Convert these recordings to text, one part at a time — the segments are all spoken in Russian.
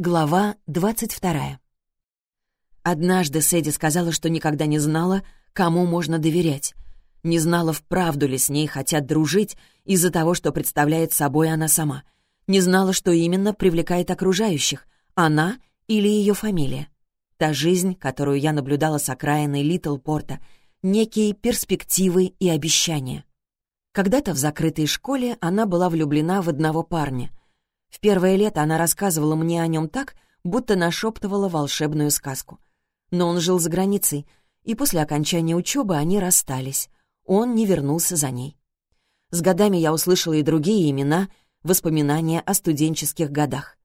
Глава двадцать вторая. Однажды Сэдди сказала, что никогда не знала, кому можно доверять. Не знала, вправду ли с ней хотят дружить из-за того, что представляет собой она сама. Не знала, что именно привлекает окружающих — она или ее фамилия. Та жизнь, которую я наблюдала с окраины Литлпорта, некие перспективы и обещания. Когда-то в закрытой школе она была влюблена в одного парня. В первое лето она рассказывала мне о нем так, будто нашептывала волшебную сказку. Но он жил за границей, и после окончания учебы они расстались. Он не вернулся за ней. С годами я услышала и другие имена, воспоминания о студенческих годах.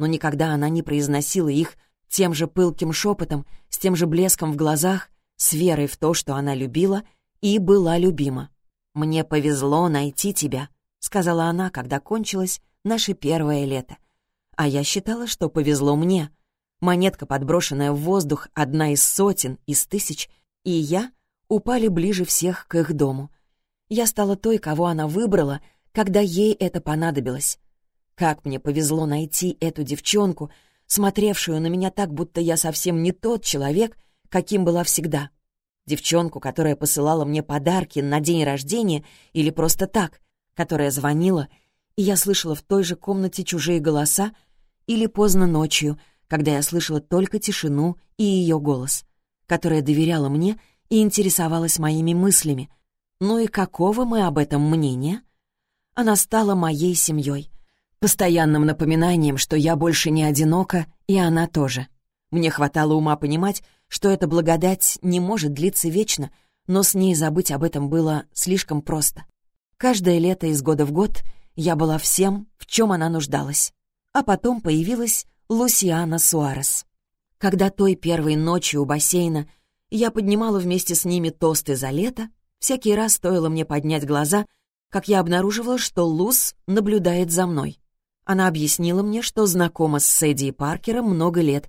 Но никогда она не произносила их тем же пылким шепотом, с тем же блеском в глазах, с верой в то, что она любила и была любима. «Мне повезло найти тебя», — сказала она, когда кончилось наше первое лето. А я считала, что повезло мне. Монетка, подброшенная в воздух, одна из сотен, из тысяч, и я упали ближе всех к их дому. Я стала той, кого она выбрала, когда ей это понадобилось. Как мне повезло найти эту девчонку, смотревшую на меня так, будто я совсем не тот человек, каким была всегда. Девчонку, которая посылала мне подарки на день рождения или просто так, которая звонила, и я слышала в той же комнате чужие голоса, или поздно ночью, когда я слышала только тишину и ее голос, которая доверяла мне и интересовалась моими мыслями. Ну и какого мы об этом мнения? Она стала моей семьей, постоянным напоминанием, что я больше не одинока, и она тоже. Мне хватало ума понимать, что эта благодать не может длиться вечно, но с ней забыть об этом было слишком просто. Каждое лето из года в год я была всем, в чем она нуждалась. А потом появилась Лусиана Суарес. Когда той первой ночью у бассейна я поднимала вместе с ними тосты за лето. Всякий раз стоило мне поднять глаза, как я обнаруживала, что Лус наблюдает за мной. Она объяснила мне, что знакома с Сэдди и Паркером много лет,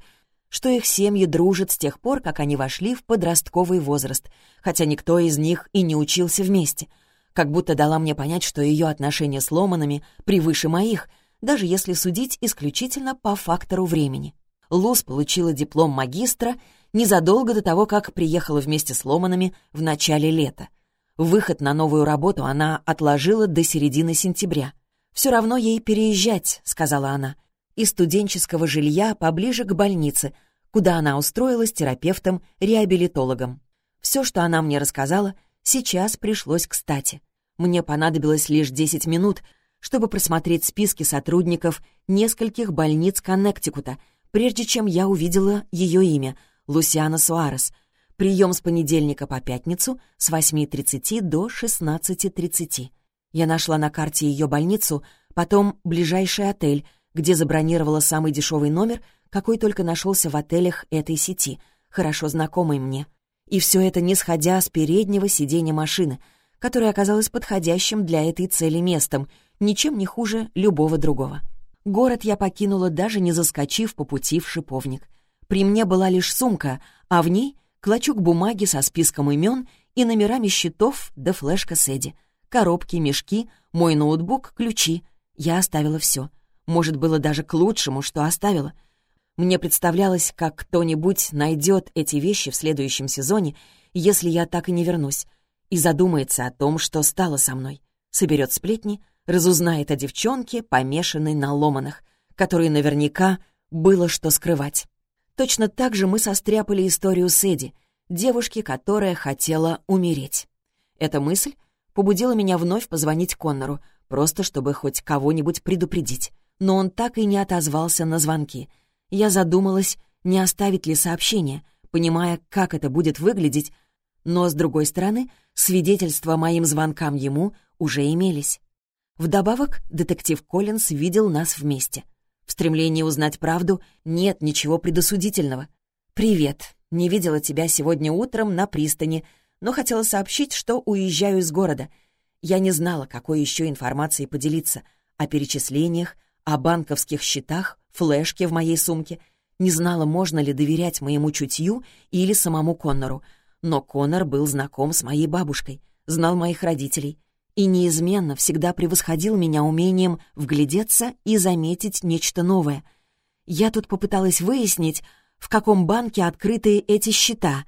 что их семьи дружат с тех пор, как они вошли в подростковый возраст, хотя никто из них и не учился вместе. Как будто дала мне понять, что ее отношения с Ломанами превыше моих, даже если судить исключительно по фактору времени. Лус получила диплом магистра незадолго до того, как приехала вместе с Ломанами в начале лета. Выход на новую работу она отложила до середины сентября. «Все равно ей переезжать», — сказала она, из студенческого жилья поближе к больнице, куда она устроилась терапевтом-реабилитологом. Все, что она мне рассказала, сейчас пришлось кстати. Мне понадобилось лишь 10 минут, чтобы просмотреть списки сотрудников нескольких больниц Коннектикута, прежде чем я увидела ее имя — Лусиана Суарес. Прием с понедельника по пятницу с 8.30 до 16.30. Я нашла на карте ее больницу, потом ближайший отель, где забронировала самый дешевый номер, какой только нашелся в отелях этой сети, хорошо знакомый мне. И все это не сходя с переднего сиденья машины, которое оказалось подходящим для этой цели местом, ничем не хуже любого другого. Город я покинула, даже не заскочив по пути в шиповник — при мне была лишь сумка, а в ней клочок бумаги со списком имен и номерами счетов да флешка Сэдди. Коробки, мешки, мой ноутбук, ключи. Я оставила все. Может, было даже к лучшему, что оставила. Мне представлялось, как кто-нибудь найдет эти вещи в следующем сезоне, если я так и не вернусь, и задумается о том, что стало со мной. Соберет сплетни, разузнает о девчонке, помешанной на ломанах, которой наверняка было что скрывать. Точно так же мы состряпали историю Сэдди, девушки, которая хотела умереть. Эта мысль побудила меня вновь позвонить Коннору, просто чтобы хоть кого-нибудь предупредить. Но он так и не отозвался на звонки. Я задумалась, не оставить ли сообщение, понимая, как это будет выглядеть, но, с другой стороны, свидетельства моим звонкам ему уже имелись. Вдобавок, детектив Коллинз видел нас вместе. В стремлении узнать правду нет ничего предосудительного. «Привет. Не видела тебя сегодня утром на пристани, но хотела сообщить, что уезжаю из города. Я не знала, какой еще информацией поделиться. О перечислениях, о банковских счетах, флешке в моей сумке. Не знала, можно ли доверять моему чутью или самому Коннору. Но Коннор был знаком с моей бабушкой, знал моих родителей. и неизменно всегда превосходил меня умением вглядеться и заметить нечто новое. Я тут попыталась выяснить, в каком банке открыты эти счета.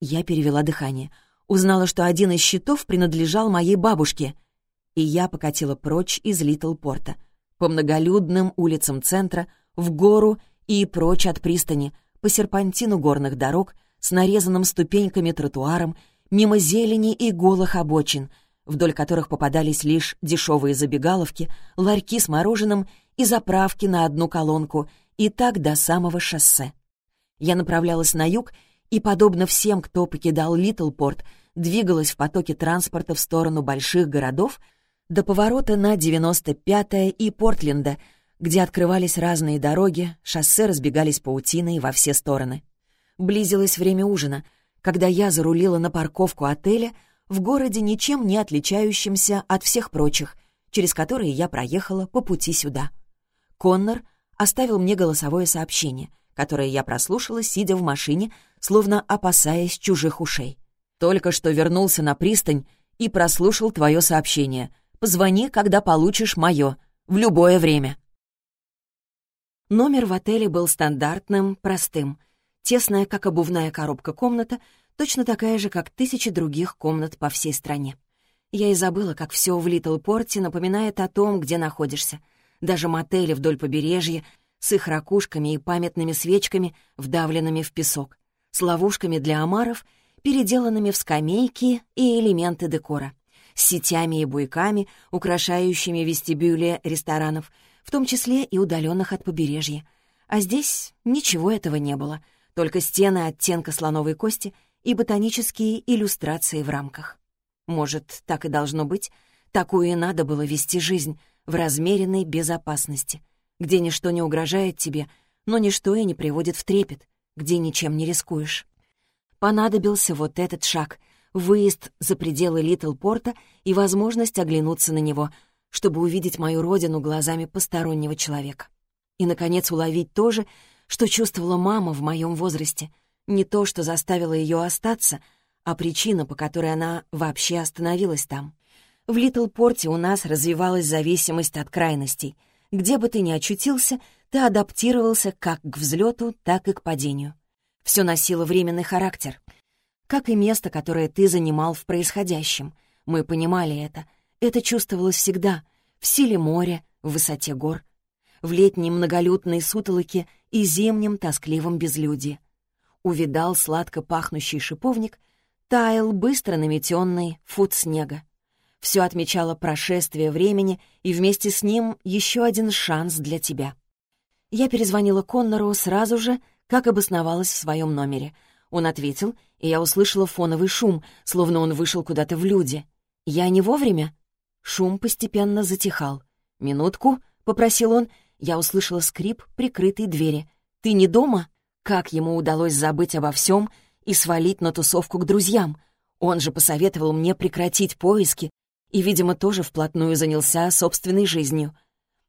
Я перевела дыхание. Узнала, что один из счетов принадлежал моей бабушке. И я покатила прочь из Литлпорта. По многолюдным улицам центра, в гору и прочь от пристани, по серпантину горных дорог, с нарезанным ступеньками тротуаром, мимо зелени и голых обочин, вдоль которых попадались лишь дешевые забегаловки, ларьки с мороженым и заправки на одну колонку, и так до самого шоссе. Я направлялась на юг и, подобно всем, кто покидал Литлпорт, двигалась в потоке транспорта в сторону больших городов до поворота на 95-е и Портленда, где открывались разные дороги, шоссе разбегались паутиной во все стороны. Близилось время ужина, когда я зарулила на парковку отеля в городе, ничем не отличающемся от всех прочих, через которые я проехала по пути сюда. Коннор оставил мне голосовое сообщение, которое я прослушала, сидя в машине, словно опасаясь чужих ушей. «Только что вернулся на пристань и прослушал твое сообщение. Позвони, когда получишь мое, в любое время». Номер в отеле был стандартным, простым. Тесная, как обувная коробка комната, точно такая же, как тысячи других комнат по всей стране. Я и забыла, как все в Литлпорте напоминает о том, где находишься. Даже мотели вдоль побережья с их ракушками и памятными свечками, вдавленными в песок, с ловушками для омаров, переделанными в скамейки и элементы декора, с сетями и буйками, украшающими вестибюли ресторанов — в том числе и удаленных от побережья. А здесь ничего этого не было, только стены оттенка слоновой кости и ботанические иллюстрации в рамках. Может, так и должно быть? Такую и надо было вести жизнь в размеренной безопасности, где ничто не угрожает тебе, но ничто и не приводит в трепет, где ничем не рискуешь. Понадобился вот этот шаг — выезд за пределы Литлпорта и возможность оглянуться на него — чтобы увидеть мою родину глазами постороннего человека. И, наконец, уловить то же, что чувствовала мама в моем возрасте. Не то, что заставило ее остаться, а причина, по которой она вообще остановилась там. В Литлпорте у нас развивалась зависимость от крайностей. Где бы ты ни очутился, ты адаптировался как к взлету, так и к падению. Все носило временный характер. Как и место, которое ты занимал в происходящем. Мы понимали это — это чувствовалось всегда, в силе моря, в высоте гор, в летней многолюдной сутолоке и зимнем тоскливом безлюдье. Увидал сладко пахнущий шиповник, таял быстро наметенный фут снега. Все отмечало прошествие времени и вместе с ним еще один шанс для тебя. Я перезвонила Коннору сразу же, как обосновалась в своем номере. Он ответил, и я услышала фоновый шум, словно он вышел куда-то в люди. «Я не вовремя?» Шум постепенно затихал. «Минутку», — попросил он, я услышала скрип прикрытой двери. «Ты не дома?» Как ему удалось забыть обо всем и свалить на тусовку к друзьям? Он же посоветовал мне прекратить поиски и, видимо, тоже вплотную занялся собственной жизнью.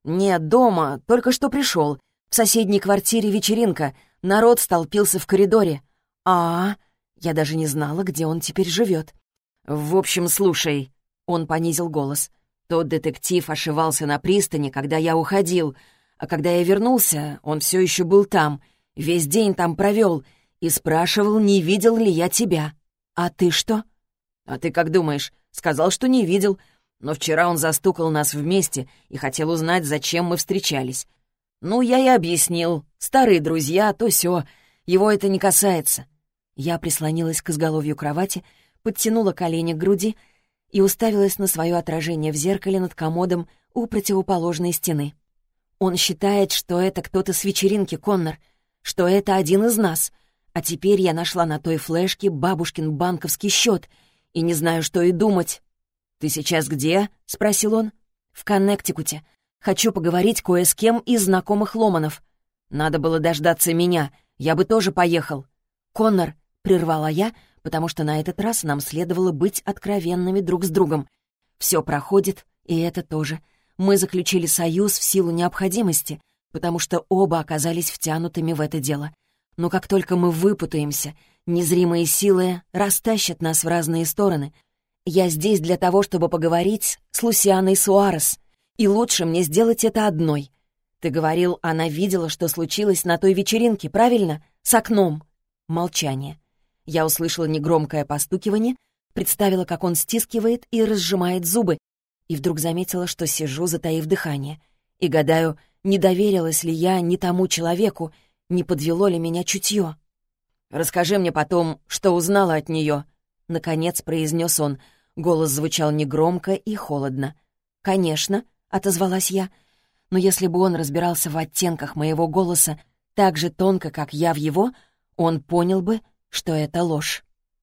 «Нет, дома, только что пришел. В соседней квартире вечеринка. Народ столпился в коридоре. А, Я даже не знала, где он теперь живет. «В общем, слушай», он понизил голос. «Тот детектив ошивался на пристани, когда я уходил, а когда я вернулся, он все еще был там, весь день там провел и спрашивал, не видел ли я тебя. А ты что?» «А ты как думаешь?» «Сказал, что не видел, но вчера он застукал нас вместе и хотел узнать, зачем мы встречались. Ну, я и объяснил. Старые друзья, то все. Его это не касается». Я прислонилась к изголовью кровати, подтянула колени к груди — и уставилась на свое отражение в зеркале над комодом у противоположной стены. «Он считает, что это кто-то с вечеринки, Коннор, что это один из нас, а теперь я нашла на той флешке бабушкин банковский счет и не знаю, что и думать». «Ты сейчас где?» — спросил он. «В Коннектикуте. Хочу поговорить кое с кем из знакомых Ломанов. Надо было дождаться меня, я бы тоже поехал». «Коннор», — прервала я, потому что на этот раз нам следовало быть откровенными друг с другом. Все проходит, и это тоже. Мы заключили союз в силу необходимости, потому что оба оказались втянутыми в это дело. Но как только мы выпутаемся, незримые силы растащат нас в разные стороны. Я здесь для того, чтобы поговорить с Лусианой Суарес, и лучше мне сделать это одной. Ты говорил, она видела, что случилось на той вечеринке, правильно? С окном. Молчание. Я услышала негромкое постукивание, представила, как он стискивает и разжимает зубы, и вдруг заметила, что сижу, затаив дыхание. И гадаю, не доверилась ли я ни тому человеку, не подвело ли меня чутье. «Расскажи мне потом, что узнала от нее», — наконец произнес он. Голос звучал негромко и холодно. «Конечно», — отозвалась я, но если бы он разбирался в оттенках моего голоса так же тонко, как я в его, он понял бы, что это ложь.